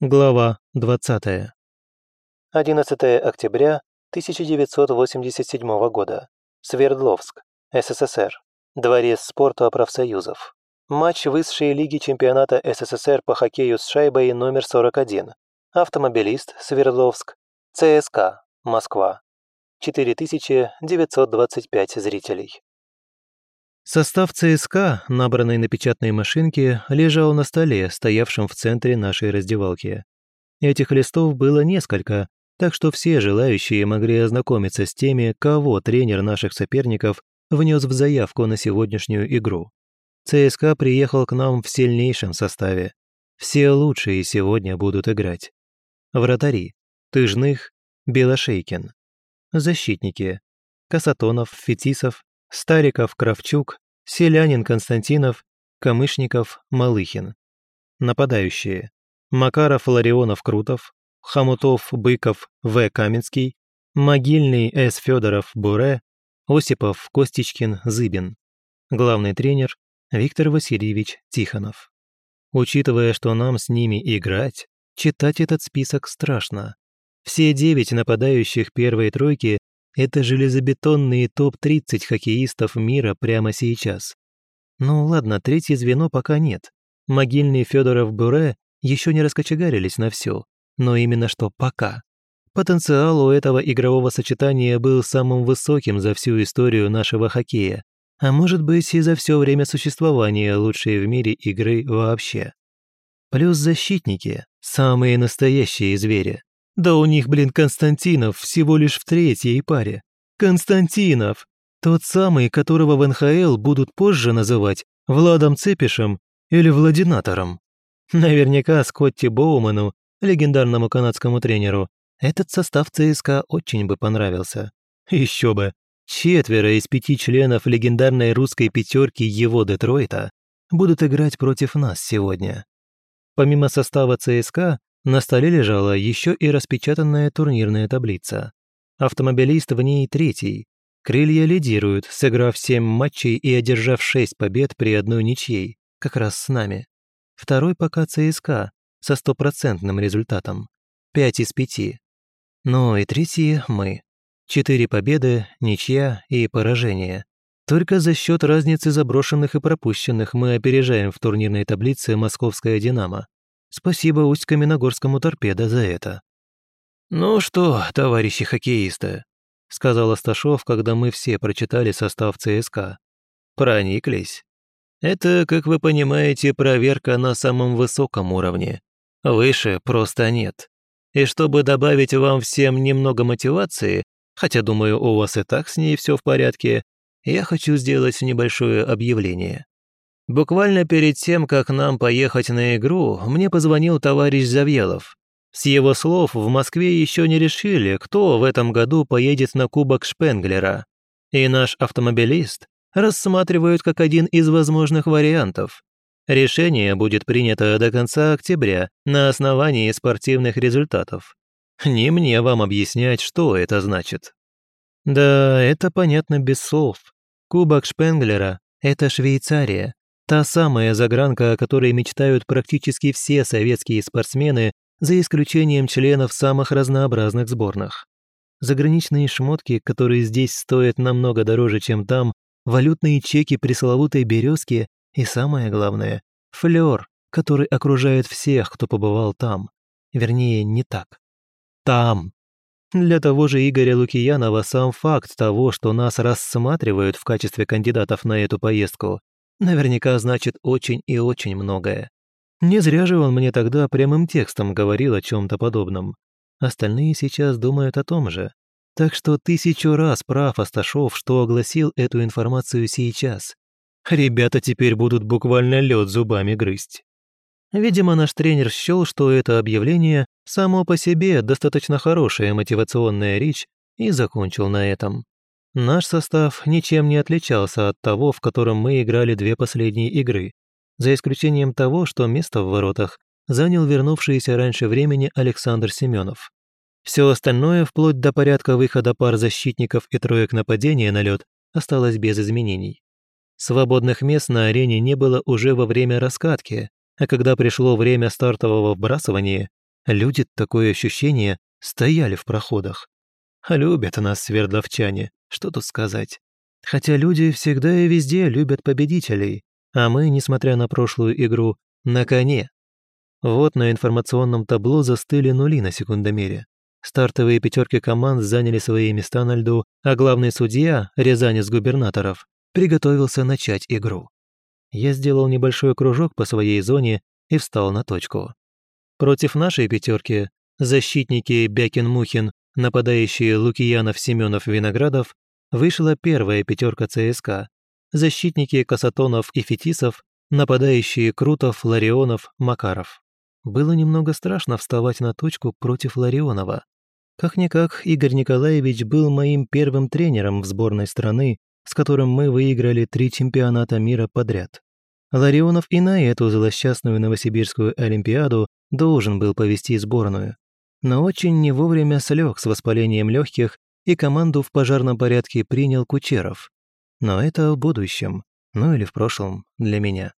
Глава 20. 11 октября 1987 года. Свердловск, СССР. Дворец спорта профсоюзов. Матч высшей лиги чемпионата СССР по хоккею с шайбой номер 41. Автомобилист, Свердловск. ЦСКА, Москва. 4925 зрителей. Состав ЦСКА, набранный на печатной машинке, лежал на столе, стоявшем в центре нашей раздевалки. Этих листов было несколько, так что все желающие могли ознакомиться с теми, кого тренер наших соперников внес в заявку на сегодняшнюю игру. ЦСКА приехал к нам в сильнейшем составе. Все лучшие сегодня будут играть. Вратари. Тыжных. Белошейкин. Защитники. Касатонов, Фетисов, Стариков, Кравчук, Селянин, Константинов, Камышников, Малыхин. Нападающие. Макаров, Ларионов, Крутов, Хомутов, Быков, В. Каменский, Могильный, С. Федоров, Буре, Осипов, Костичкин, Зыбин. Главный тренер Виктор Васильевич Тихонов. Учитывая, что нам с ними играть, читать этот список страшно. Все девять нападающих первой тройки это железобетонные топ-30 хоккеистов мира прямо сейчас. Ну ладно, третье звено пока нет. Могильный Федоров Буре еще не раскочегарились на все, но именно что пока. Потенциал у этого игрового сочетания был самым высоким за всю историю нашего хоккея, а может быть и за все время существования лучшей в мире игры вообще. Плюс защитники – самые настоящие звери. Да у них, блин, Константинов всего лишь в третьей паре. Константинов! Тот самый, которого в НХЛ будут позже называть Владом Цепишем или Владинатором. Наверняка Скотти Боуману, легендарному канадскому тренеру, этот состав ЦСКА очень бы понравился. Еще бы, четверо из пяти членов легендарной русской пятерки его Детройта будут играть против нас сегодня. Помимо состава ЦСКА, на столе лежала еще и распечатанная турнирная таблица. Автомобилист в ней третий. Крылья лидируют, сыграв семь матчей и одержав шесть побед при одной ничьей, как раз с нами. Второй пока ЦСКА, со стопроцентным результатом. Пять из пяти. Ну и третьи мы. Четыре победы, ничья и поражение. Только за счет разницы заброшенных и пропущенных мы опережаем в турнирной таблице московская «Динамо». Спасибо Усть-Каменогорскому торпедо за это. «Ну что, товарищи хоккеисты», — сказал Асташов, когда мы все прочитали состав ЦСКА. «Прониклись. Это, как вы понимаете, проверка на самом высоком уровне. Выше просто нет. И чтобы добавить вам всем немного мотивации, хотя, думаю, у вас и так с ней все в порядке, я хочу сделать небольшое объявление. Буквально перед тем, как нам поехать на игру, мне позвонил товарищ Завьелов. С его слов, в Москве еще не решили, кто в этом году поедет на Кубок Шпенглера. И наш автомобилист рассматривают как один из возможных вариантов. Решение будет принято до конца октября на основании спортивных результатов. Не мне вам объяснять, что это значит. Да, это понятно без слов. Кубок Шпенглера – это Швейцария, Та самая загранка, о которой мечтают практически все советские спортсмены, за исключением членов самых разнообразных сборных. Заграничные шмотки, которые здесь стоят намного дороже, чем там, валютные чеки пресловутой березки и, самое главное, флёр, который окружает всех, кто побывал там. Вернее, не так. Там. Для того же Игоря Лукиянова сам факт того, что нас рассматривают в качестве кандидатов на эту поездку, наверняка значит очень и очень многое. Не зря же он мне тогда прямым текстом говорил о чем-то подобном. Остальные сейчас думают о том же. Так что тысячу раз прав Асташов, что огласил эту информацию сейчас. Ребята теперь будут буквально лед зубами грызть. Видимо, наш тренер счел, что это объявление само по себе достаточно хорошая мотивационная речь и закончил на этом. Наш состав ничем не отличался от того, в котором мы играли две последние игры, за исключением того, что место в воротах занял вернувшийся раньше времени Александр Семенов. Все остальное, вплоть до порядка выхода пар защитников и троек нападения на лед, осталось без изменений. Свободных мест на арене не было уже во время раскатки, а когда пришло время стартового вбрасывания, Люди, такое ощущение, стояли в проходах. Любят нас свердловчане, что тут сказать. Хотя люди всегда и везде любят победителей, а мы, несмотря на прошлую игру, на коне. Вот на информационном табло застыли нули на секундомере. Стартовые пятерки команд заняли свои места на льду, а главный судья, Рязанец губернаторов, приготовился начать игру. Я сделал небольшой кружок по своей зоне и встал на точку. Против нашей пятерки защитники Бякин-Мухин, нападающие Лукиянов, Семенов, Виноградов, вышла первая пятерка ЦСКА, защитники Касатонов и Фетисов, нападающие Крутов, Ларионов, Макаров. Было немного страшно вставать на точку против Ларионова. Как-никак, Игорь Николаевич был моим первым тренером в сборной страны, с которым мы выиграли три чемпионата мира подряд. Ларионов и на эту злосчастную Новосибирскую Олимпиаду должен был повести сборную. Но очень не вовремя слег с воспалением легких и команду в пожарном порядке принял Кучеров. Но это в будущем, ну или в прошлом, для меня.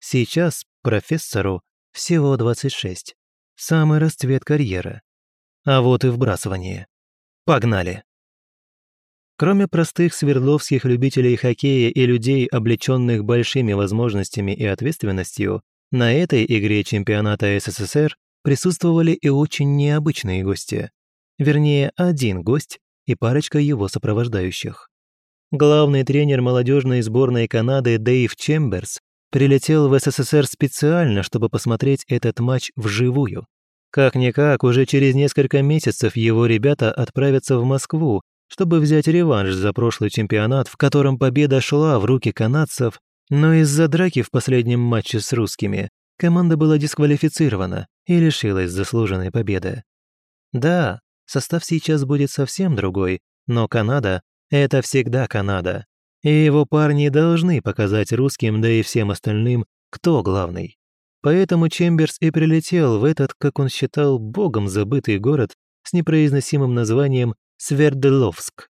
Сейчас профессору всего 26. Самый расцвет карьеры. А вот и вбрасывание. Погнали! Кроме простых свердловских любителей хоккея и людей, облеченных большими возможностями и ответственностью, на этой игре чемпионата СССР присутствовали и очень необычные гости. Вернее, один гость и парочка его сопровождающих. Главный тренер молодежной сборной Канады Дэйв Чемберс прилетел в СССР специально, чтобы посмотреть этот матч вживую. Как-никак, уже через несколько месяцев его ребята отправятся в Москву, чтобы взять реванш за прошлый чемпионат, в котором победа шла в руки канадцев, но из-за драки в последнем матче с русскими команда была дисквалифицирована и лишилась заслуженной победы. Да, Состав сейчас будет совсем другой, но Канада – это всегда Канада. И его парни должны показать русским, да и всем остальным, кто главный. Поэтому Чемберс и прилетел в этот, как он считал, богом забытый город с непроизносимым названием Свердловск.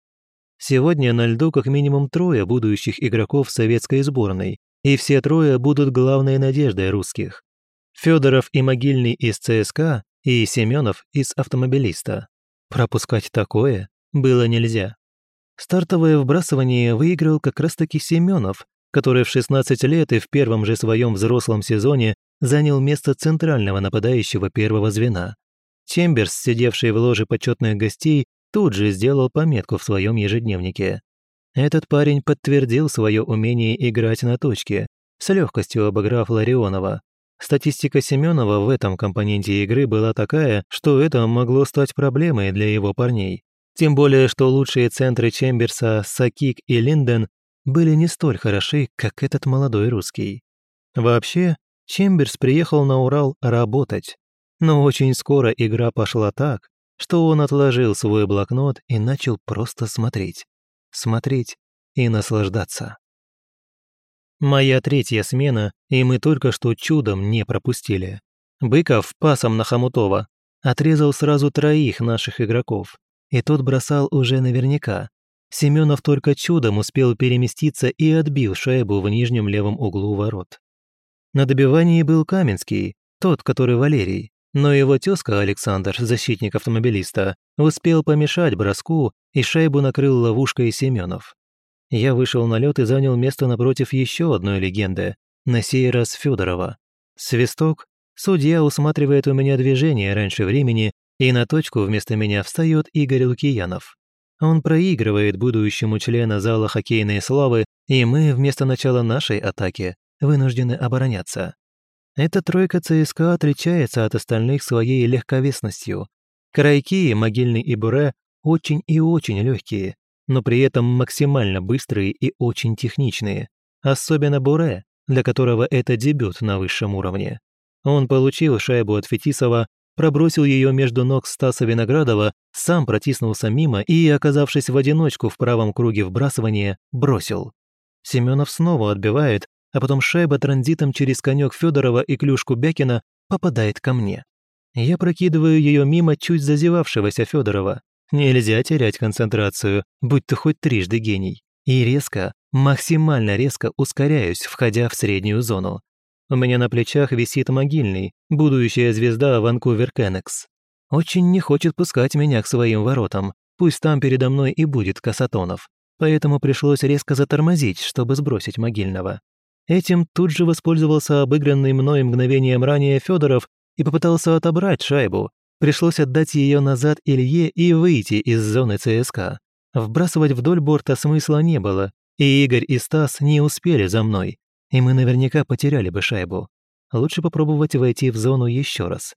Сегодня на льду как минимум трое будущих игроков советской сборной, и все трое будут главной надеждой русских. Федоров и Могильный из ЦСКА и Семенов из автомобилиста. Пропускать такое было нельзя. Стартовое вбрасывание выиграл как раз-таки Семенов, который в 16 лет и в первом же своем взрослом сезоне занял место центрального нападающего первого звена. Чемберс, сидевший в ложе почетных гостей, тут же сделал пометку в своем ежедневнике. Этот парень подтвердил свое умение играть на точке, с легкостью обыграв Ларионова, Статистика Семенова в этом компоненте игры была такая, что это могло стать проблемой для его парней. Тем более, что лучшие центры Чемберса, Сакик и Линден были не столь хороши, как этот молодой русский. Вообще, Чемберс приехал на Урал работать. Но очень скоро игра пошла так, что он отложил свой блокнот и начал просто смотреть. Смотреть и наслаждаться. Моя третья смена, и мы только что чудом не пропустили. Быков пасом на Хомутова отрезал сразу троих наших игроков, и тот бросал уже наверняка. Семенов только чудом успел переместиться и отбил шайбу в нижнем левом углу ворот. На добивании был Каменский, тот, который Валерий, но его тезка Александр, защитник автомобилиста, успел помешать броску, и шайбу накрыл ловушкой Семенов. Я вышел на лед и занял место напротив еще одной легенды, на сей раз Федорова. Свисток, судья усматривает у меня движение раньше времени, и на точку вместо меня встает Игорь Лукиянов. Он проигрывает будущему члена зала хоккейной славы, и мы вместо начала нашей атаки вынуждены обороняться. Эта тройка ЦСКА отличается от остальных своей легковесностью. Крайки, Могильный и Буре очень и очень легкие, но при этом максимально быстрые и очень техничные. Особенно Буре, для которого это дебют на высшем уровне. Он получил шайбу от Фетисова, пробросил ее между ног Стаса Виноградова, сам протиснулся мимо и, оказавшись в одиночку в правом круге вбрасывания, бросил. Семенов снова отбивает, а потом шайба транзитом через конек Федорова и клюшку Бякина попадает ко мне. Я прокидываю ее мимо чуть зазевавшегося Федорова, Нельзя терять концентрацию, будь ты хоть трижды гений. И резко, максимально резко ускоряюсь, входя в среднюю зону. У меня на плечах висит могильный, будущая звезда Ванкувер Кеннекс. Очень не хочет пускать меня к своим воротам, пусть там передо мной и будет Касатонов. Поэтому пришлось резко затормозить, чтобы сбросить могильного. Этим тут же воспользовался обыгранный мной мгновением ранее Федоров и попытался отобрать шайбу. Пришлось отдать ее назад Илье и выйти из зоны ЦСКА. Вбрасывать вдоль борта смысла не было, и Игорь и Стас не успели за мной, и мы наверняка потеряли бы шайбу. Лучше попробовать войти в зону еще раз.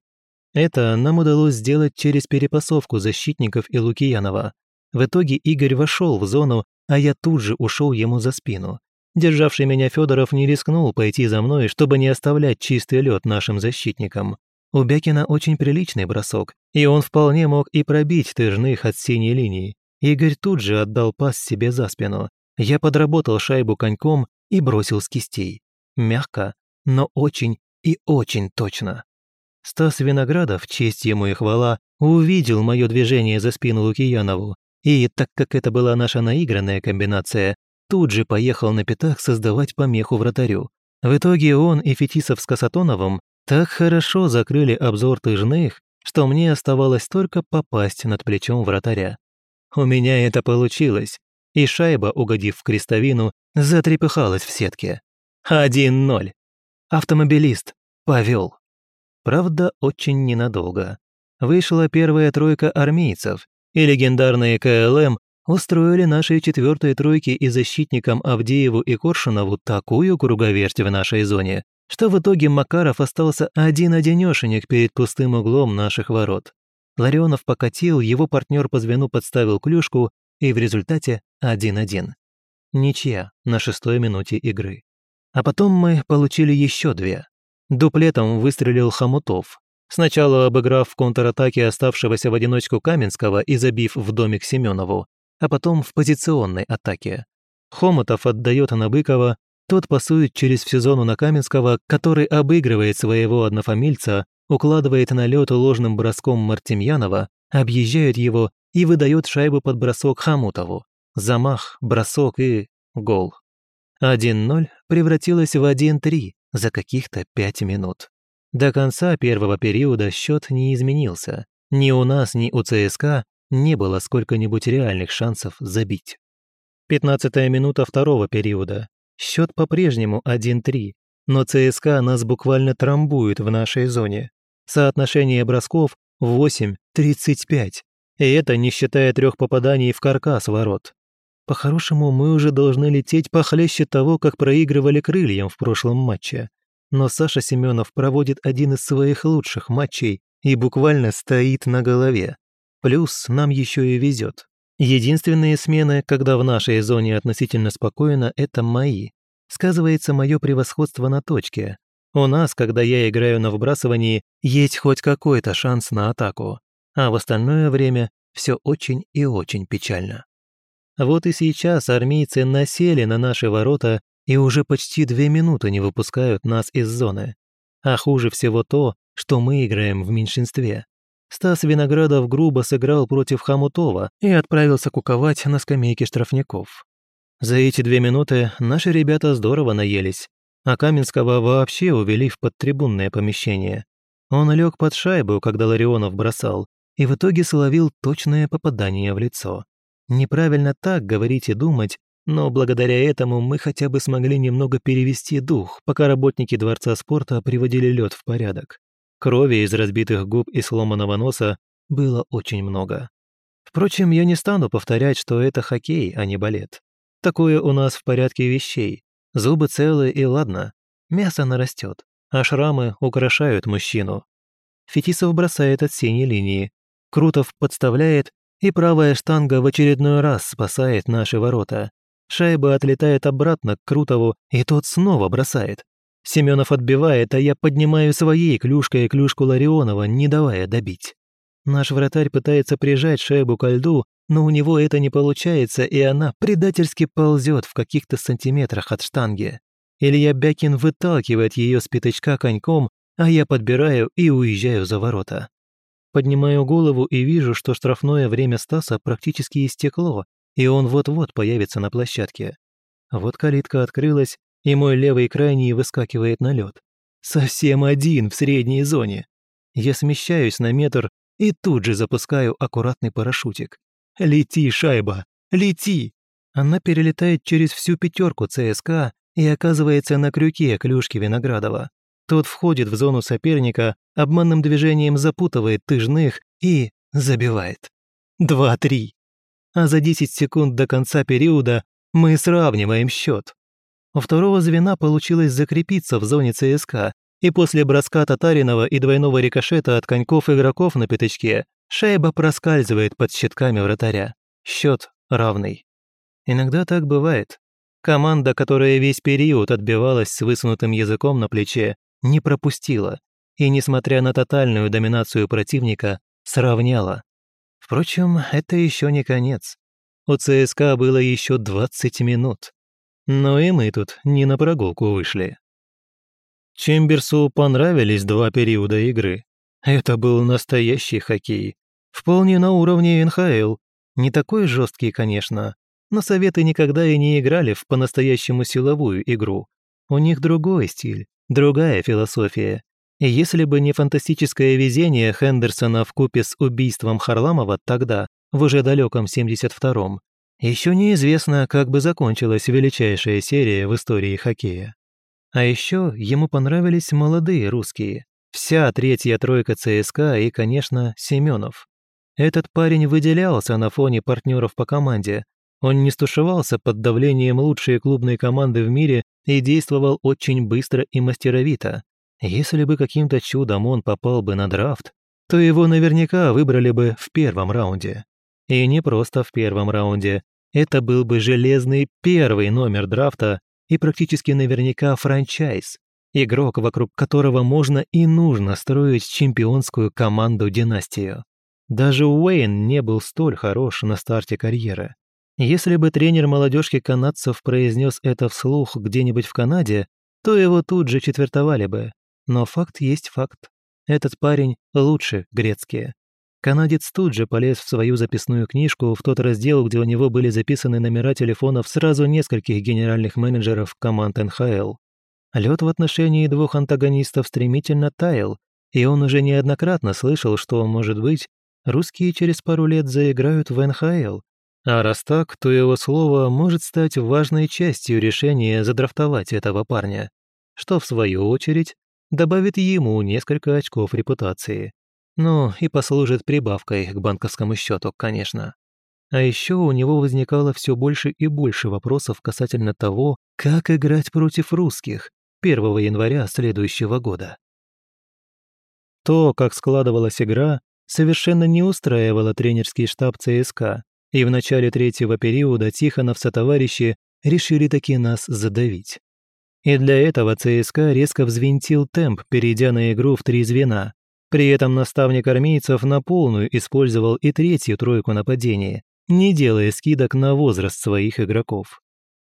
Это нам удалось сделать через перепасовку защитников и Лукиянова. В итоге Игорь вошел в зону, а я тут же ушел ему за спину. Державший меня Федоров не рискнул пойти за мной, чтобы не оставлять чистый лед нашим защитникам. У Бякина очень приличный бросок, и он вполне мог и пробить тыжных от синей линии. Игорь тут же отдал пас себе за спину. Я подработал шайбу коньком и бросил с кистей. Мягко, но очень и очень точно. Стас Виноградов, честь ему и хвала, увидел мое движение за спину Лукиянову, и, так как это была наша наигранная комбинация, тут же поехал на пятах создавать помеху вратарю. В итоге он и Фетисов с Касатоновым так хорошо закрыли обзор тыжных, что мне оставалось только попасть над плечом вратаря. У меня это получилось, и шайба, угодив в крестовину, затрепыхалась в сетке. 1-0. Автомобилист повел. Правда, очень ненадолго. Вышла первая тройка армейцев, и легендарные КЛМ устроили нашей четвертой тройке и защитникам Авдееву и Коршунову такую круговерть в нашей зоне, что в итоге Макаров остался один-одинешенек перед пустым углом наших ворот. Ларионов покатил, его партнер по звену подставил клюшку, и в результате 1-1. Ничья на шестой минуте игры. А потом мы получили еще две. Дуплетом выстрелил Хомутов, сначала обыграв в контратаке оставшегося в одиночку Каменского и забив в домик Семенову, а потом в позиционной атаке. Хомутов отдает на Быкова, тот пасует через всю зону на Каменского, который обыгрывает своего однофамильца, укладывает на лед ложным броском Мартемьянова, объезжает его и выдает шайбу под бросок Хамутову. Замах, бросок и гол. 1-0 превратилось в 1-3, за каких-то пять минут. До конца первого периода счет не изменился. Ни у нас, ни у ЦСКА не было сколько-нибудь реальных шансов забить. Пятнадцатая минута второго периода. Счет по-прежнему 1-3, но ЦСКА нас буквально трамбует в нашей зоне. Соотношение бросков 8-35, и это не считая трех попаданий в каркас ворот. По-хорошему, мы уже должны лететь похлеще того, как проигрывали крыльям в прошлом матче. Но Саша Семенов проводит один из своих лучших матчей и буквально стоит на голове. Плюс нам еще и везет. Единственные смены, когда в нашей зоне относительно спокойно, это мои. Сказывается мое превосходство на точке. У нас, когда я играю на вбрасывании, есть хоть какой-то шанс на атаку. А в остальное время все очень и очень печально. Вот и сейчас армейцы насели на наши ворота и уже почти две минуты не выпускают нас из зоны. А хуже всего то, что мы играем в меньшинстве. Стас Виноградов грубо сыграл против Хамутова и отправился куковать на скамейке штрафников. За эти две минуты наши ребята здорово наелись, а Каменского вообще увели в подтрибунное помещение. Он лег под шайбу, когда Ларионов бросал, и в итоге словил точное попадание в лицо. Неправильно так говорить и думать, но благодаря этому мы хотя бы смогли немного перевести дух, пока работники Дворца спорта приводили лед в порядок. Крови из разбитых губ и сломанного носа было очень много. Впрочем, я не стану повторять, что это хоккей, а не балет. Такое у нас в порядке вещей. Зубы целы и ладно. Мясо нарастет, а шрамы украшают мужчину. Фетисов бросает от синей линии. Крутов подставляет и правая штанга в очередной раз спасает наши ворота. Шайба отлетает обратно к Крутову, и тот снова бросает. Семенов отбивает, а я поднимаю своей клюшкой клюшку Ларионова, не давая добить. Наш вратарь пытается прижать шайбу ко льду, но у него это не получается, и она предательски ползет в каких-то сантиметрах от штанги. Илья Бякин выталкивает ее с пятачка коньком, а я подбираю и уезжаю за ворота. Поднимаю голову и вижу, что штрафное время Стаса практически истекло, и он вот-вот появится на площадке. Вот калитка открылась, и мой левый крайний выскакивает на лед. Совсем один в средней зоне. Я смещаюсь на метр и тут же запускаю аккуратный парашютик. «Лети, шайба! Лети!» Она перелетает через всю пятерку ЦСКА и оказывается на крюке клюшки Виноградова. Тот входит в зону соперника, обманным движением запутывает тыжных и забивает. Два-три. А за 10 секунд до конца периода мы сравниваем счет. У второго звена получилось закрепиться в зоне ЦСКА, и после броска Татаринова и двойного рикошета от коньков игроков на пятачке шайба проскальзывает под щитками вратаря. Счет равный. Иногда так бывает. Команда, которая весь период отбивалась с высунутым языком на плече, не пропустила и, несмотря на тотальную доминацию противника, сравняла. Впрочем, это еще не конец. У ЦСКА было еще 20 минут. Но и мы тут не на прогулку вышли. Чемберсу понравились два периода игры. Это был настоящий хоккей. Вполне на уровне НХЛ. Не такой жесткий, конечно, но Советы никогда и не играли в по-настоящему силовую игру. У них другой стиль, другая философия. И если бы не фантастическое везение Хендерсона в купе с убийством Харламова тогда, в уже далеком 72-м, еще неизвестно, как бы закончилась величайшая серия в истории хоккея. А еще ему понравились молодые русские. Вся третья тройка ЦСКА и, конечно, Семенов. Этот парень выделялся на фоне партнеров по команде, он не стушевался под давлением лучшей клубной команды в мире и действовал очень быстро и мастеровито. Если бы каким-то чудом он попал бы на драфт, то его наверняка выбрали бы в первом раунде. И не просто в первом раунде. Это был бы железный первый номер драфта и практически наверняка франчайз. Игрок, вокруг которого можно и нужно строить чемпионскую команду-династию. Даже Уэйн не был столь хорош на старте карьеры. Если бы тренер молодежки канадцев произнес это вслух где-нибудь в Канаде, то его тут же четвертовали бы. Но факт есть факт. Этот парень лучше грецкие. Канадец тут же полез в свою записную книжку в тот раздел, где у него были записаны номера телефонов сразу нескольких генеральных менеджеров команд НХЛ. Лед в отношении двух антагонистов стремительно таял, и он уже неоднократно слышал, что, может быть, русские через пару лет заиграют в НХЛ, а раз так, то его слово может стать важной частью решения задрафтовать этого парня, что, в свою очередь, добавит ему несколько очков репутации. Ну, и послужит прибавкой к банковскому счету, конечно. А еще у него возникало все больше и больше вопросов касательно того, как играть против русских 1 января следующего года. То, как складывалась игра, совершенно не устраивало тренерский штаб ЦСКА, и в начале третьего периода Тихонов со товарищи решили таки нас задавить. И для этого ЦСКА резко взвинтил темп, перейдя на игру в три звена. При этом наставник армейцев на полную использовал и третью тройку нападения, не делая скидок на возраст своих игроков.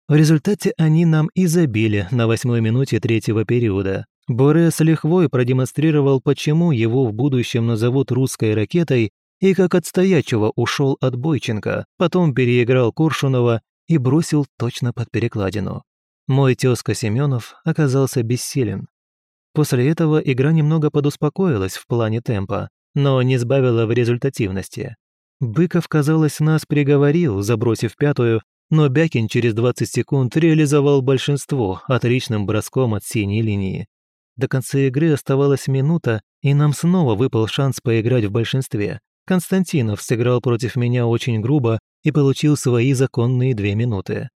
В результате они нам и забили на восьмой минуте третьего периода. Боре с лихвой продемонстрировал, почему его в будущем назовут русской ракетой и как от стоячего ушел от Бойченко, потом переиграл Куршунова и бросил точно под перекладину. Мой тезка Семенов оказался бессилен. После этого игра немного подуспокоилась в плане темпа, но не сбавила в результативности. Быков, казалось, нас приговорил, забросив пятую, но Бякин через 20 секунд реализовал большинство отличным броском от синей линии. До конца игры оставалась минута, и нам снова выпал шанс поиграть в большинстве. Константинов сыграл против меня очень грубо и получил свои законные две минуты.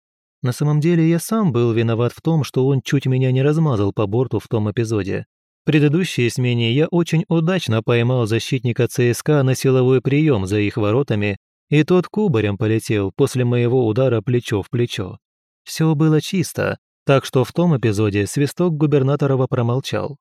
На самом деле я сам был виноват в том, что он чуть меня не размазал по борту в том эпизоде. В предыдущей смене я очень удачно поймал защитника ЦСКА на силовой прием за их воротами, и тот кубарем полетел после моего удара плечо в плечо. Все было чисто, так что в том эпизоде свисток губернаторова промолчал.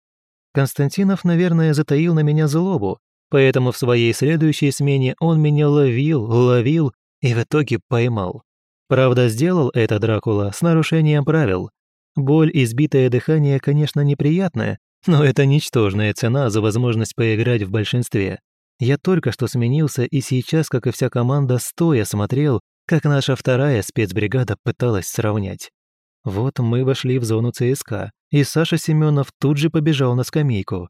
Константинов, наверное, затаил на меня злобу, Поэтому в своей следующей смене он меня ловил, ловил и в итоге поймал. Правда, сделал это Дракула с нарушением правил. Боль и сбитое дыхание, конечно, неприятное, но это ничтожная цена за возможность поиграть в большинстве. Я только что сменился и сейчас, как и вся команда, стоя смотрел, как наша вторая спецбригада пыталась сравнять. Вот мы вошли в зону ЦСКА, и Саша Семенов тут же побежал на скамейку.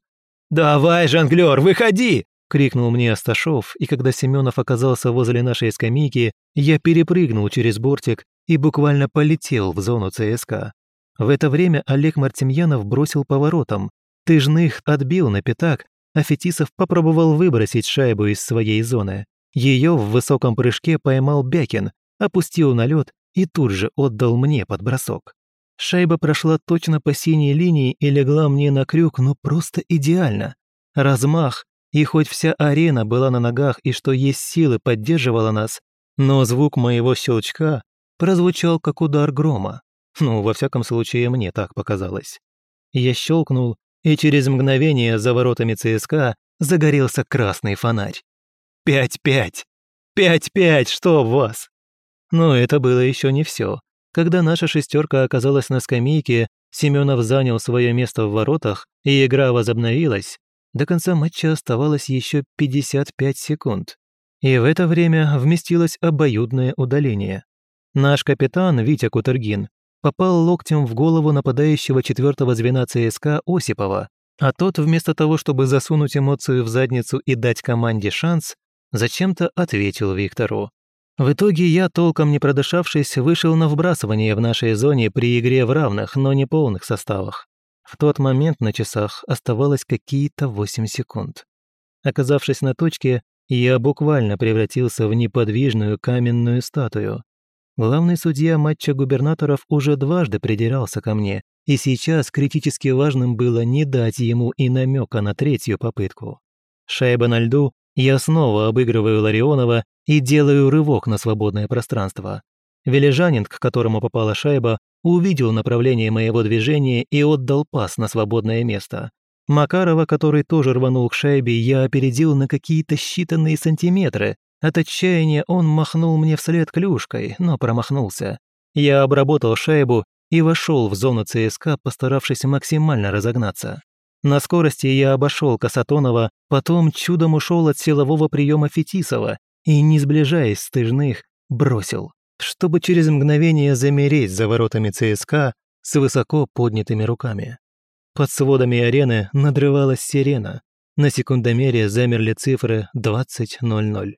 «Давай, жонглер, выходи!» – крикнул мне Асташов, и когда Семенов оказался возле нашей скамейки, я перепрыгнул через бортик и буквально полетел в зону ЦСКА. В это время Олег Мартемьянов бросил поворотом. Тыжных отбил на пятак, а Фетисов попробовал выбросить шайбу из своей зоны. Ее в высоком прыжке поймал Бякин, опустил на лед и тут же отдал мне под бросок. Шайба прошла точно по синей линии и легла мне на крюк, ну просто идеально. Размах, и хоть вся арена была на ногах и что есть силы поддерживала нас, но звук моего щелчка прозвучал как удар грома. Ну, во всяком случае, мне так показалось. Я щелкнул, и через мгновение за воротами ЦСКА загорелся красный фонарь. «Пять-пять! Пять-пять! Что в вас?» Но это было еще не все. Когда наша шестерка оказалась на скамейке, Семенов занял свое место в воротах, и игра возобновилась. До конца матча оставалось еще 55 секунд. И в это время вместилось обоюдное удаление. Наш капитан Витя Кутергин попал локтем в голову нападающего четвертого звена ЦСКА Осипова, а тот, вместо того, чтобы засунуть эмоцию в задницу и дать команде шанс, зачем-то ответил Виктору. В итоге я, толком не продышавшись, вышел на вбрасывание в нашей зоне при игре в равных, но не полных составах. В тот момент на часах оставалось какие-то 8 секунд. Оказавшись на точке, я буквально превратился в неподвижную каменную статую. Главный судья матча губернаторов уже дважды придирался ко мне, и сейчас критически важным было не дать ему и намека на третью попытку. Шайба на льду, я снова обыгрываю Ларионова и делаю рывок на свободное пространство. Вележанин, к которому попала шайба, увидел направление моего движения и отдал пас на свободное место. Макарова, который тоже рванул к шайбе, я опередил на какие-то считанные сантиметры. От отчаяния он махнул мне вслед клюшкой, но промахнулся. Я обработал шайбу и вошел в зону ЦСКА, постаравшись максимально разогнаться. На скорости я обошел Касатонова, потом чудом ушел от силового приема Фетисова и, не сближаясь с тыжных, бросил, чтобы через мгновение замереть за воротами ЦСКА с высоко поднятыми руками. Под сводами арены надрывалась сирена. На секундомере замерли цифры 20.00.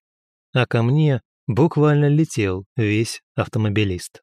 А ко мне буквально летел весь автомобилист.